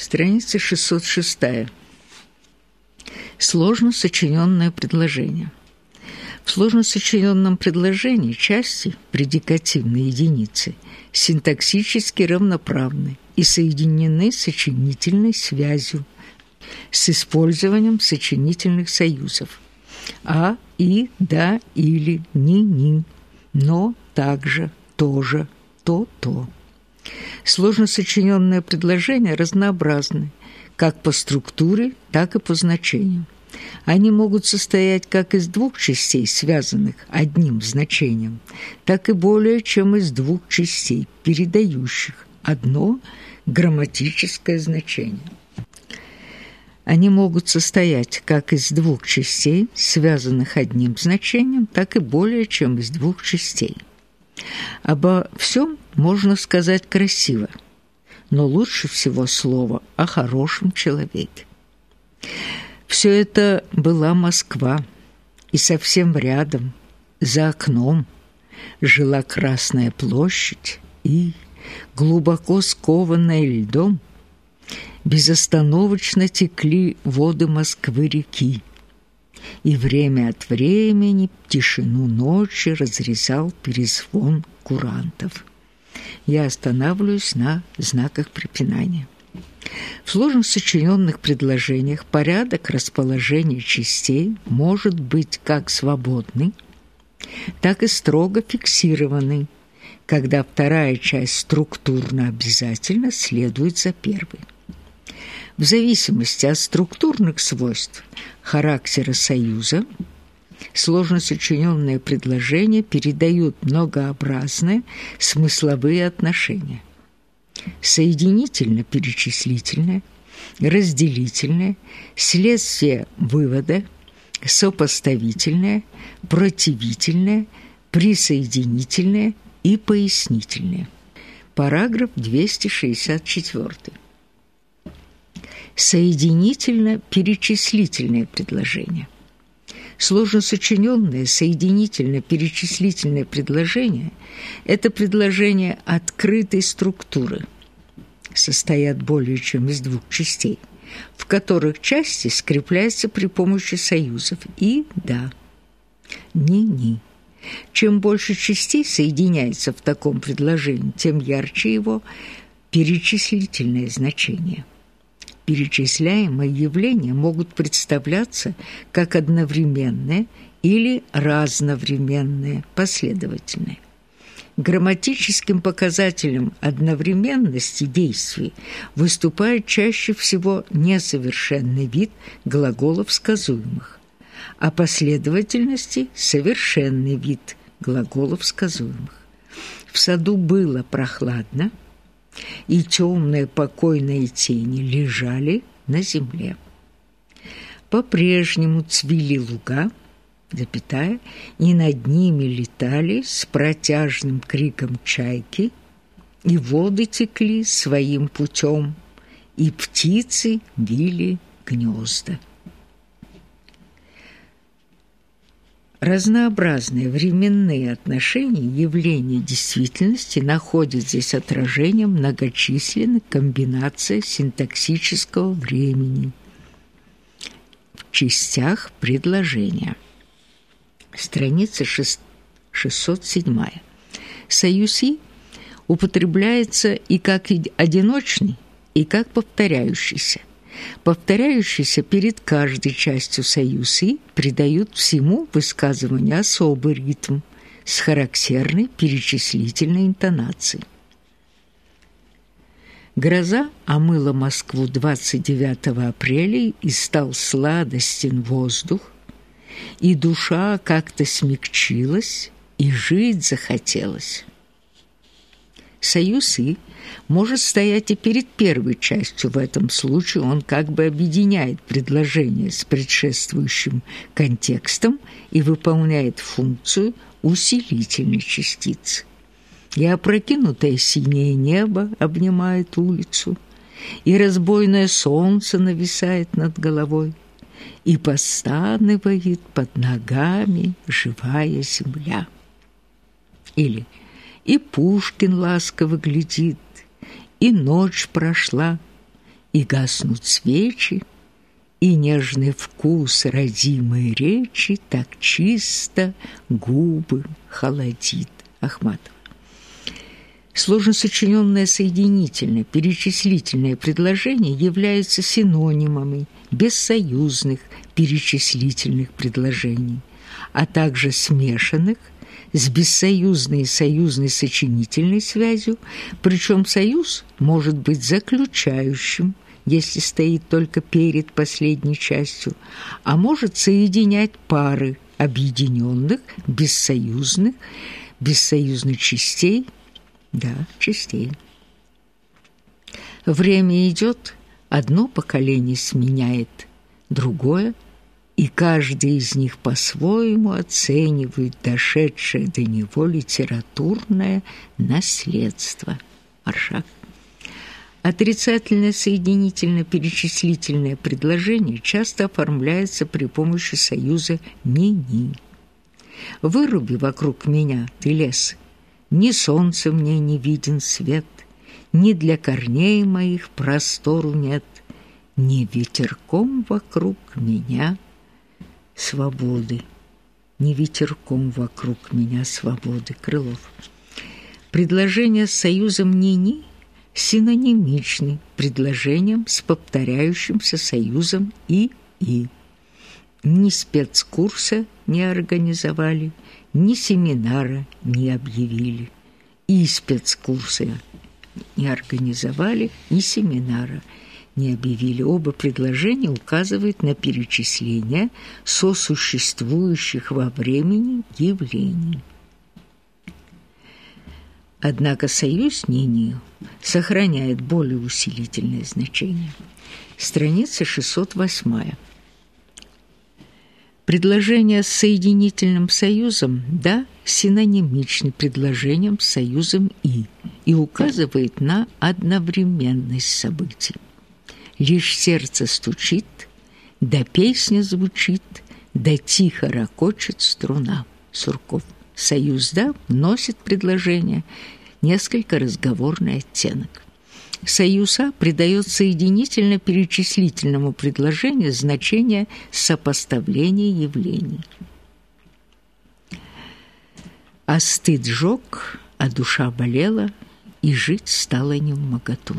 Страница 606. Сложно сочиненное предложение. В сложно сочиненном предложении части, предикативные единицы, синтаксически равноправны и соединены сочинительной связью с использованием сочинительных союзов «а», «и», «да», «или», «ни», «ни», «но», «также», «тоже», «то», «то». Сложно сочиненные предложения разнообразны как по структуре, так и по значению. Они могут состоять как из двух частей, связанных одним значением, так и более чем из двух частей, передающих одно грамматическое значение. Они могут состоять как из двух частей, связанных одним значением, так и более чем из двух частей. Обо всем можно сказать красиво, но лучше всего слово о хорошем человеке. Все это была Москва, и совсем рядом, за окном, жила Красная площадь и, глубоко скованная льдом, безостановочно текли воды Москвы-реки, и время от времени тишину ночи разрезал перезвон курантов. Я останавливаюсь на знаках препинания. В сложно сочиненных предложениях порядок расположения частей может быть как свободный, так и строго фиксированный, когда вторая часть структурно обязательно следует за первой. В зависимости от структурных свойств характера союза сложно сочиненные предложения передают многообразные смысловые отношения. Соединительно-перечислительное, разделительное, следствие вывода, сопоставительное, противительное, присоединительное и пояснительное. Параграф 264 соединительно-перечислительное предложение. Сложно сочиненное соединительно-перечислительное предложение – это предложение открытой структуры, состоят более чем из двух частей, в которых части скрепляются при помощи союзов «и», «да», «ни», «ни». Чем больше частей соединяется в таком предложении, тем ярче его перечислительное значение – перечисляемые явления могут представляться как одновременные или разновременные, последовательные. Грамматическим показателем одновременности действий выступает чаще всего несовершенный вид глаголов сказуемых, а последовательности – совершенный вид глаголов сказуемых. В саду было прохладно – и темные покойные тени лежали на земле. По-прежнему цвели луга, запятая, и над ними летали с протяжным криком чайки, и воды текли своим путем, и птицы били гнезда. Разнообразные временные отношения явления действительности находят здесь отражение многочисленных комбинаций синтаксического времени в частях предложения. Страница 607. Союз «и» употребляется и как одиночный, и как повторяющийся повторяющиеся перед каждой частью союз «и» придают всему высказыванию особый ритм с характерной перечислительной интонацией. Гроза омыла Москву 29 апреля и стал сладостен воздух, и душа как-то смягчилась, и жить захотелось. Союз «и» может стоять и перед первой частью. В этом случае он как бы объединяет предложение с предшествующим контекстом и выполняет функцию усилительной частицы. И опрокинутое синее небо обнимает улицу, и разбойное солнце нависает над головой, и постанывает под ногами живая земля. Или и Пушкин ласково глядит, и ночь прошла, и гаснут свечи, и нежный вкус родимой речи так чисто губы холодит. Ахматова. Сложно сочиненное соединительное, перечислительное предложение являются синонимами бессоюзных перечислительных предложений, а также смешанных с бессоюзной и союзной сочинительной связью, причем союз может быть заключающим, если стоит только перед последней частью, а может соединять пары объединенных, бессоюзных, бессоюзных частей, да, частей. Время идет, одно поколение сменяет другое, и каждый из них по-своему оценивает дошедшее до него литературное наследство. Маршак. Отрицательное соединительно-перечислительное предложение часто оформляется при помощи союза «ни-ни». Выруби вокруг меня ты лес, Ни солнца мне не виден свет, Ни для корней моих простору нет, Ни ветерком вокруг меня свободы, Ни ветерком вокруг меня свободы. Крылов. Предложение с союзом «ни-ни» синонимичны предложением с повторяющимся союзом «и-и» ни спецкурса не организовали, ни семинара не объявили. И спецкурса не организовали, ни семинара не объявили. Оба предложения указывают на перечисление сосуществующих во времени явлений. Однако союз Нинию сохраняет более усилительное значение. Страница 608. Предложение с соединительным союзом «да» синонимичны предложением с союзом «и» и указывает на одновременность событий. Лишь сердце стучит, да песня звучит, да тихо ракочет струна. Сурков. Союз «да» носит предложение несколько разговорный оттенок. Союза придает соединительно-перечислительному предложению значение сопоставления явлений. А стыд жёг, а душа болела, и жить стало не в моготу.